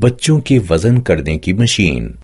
बच्चों के वज़न करने की मशीन।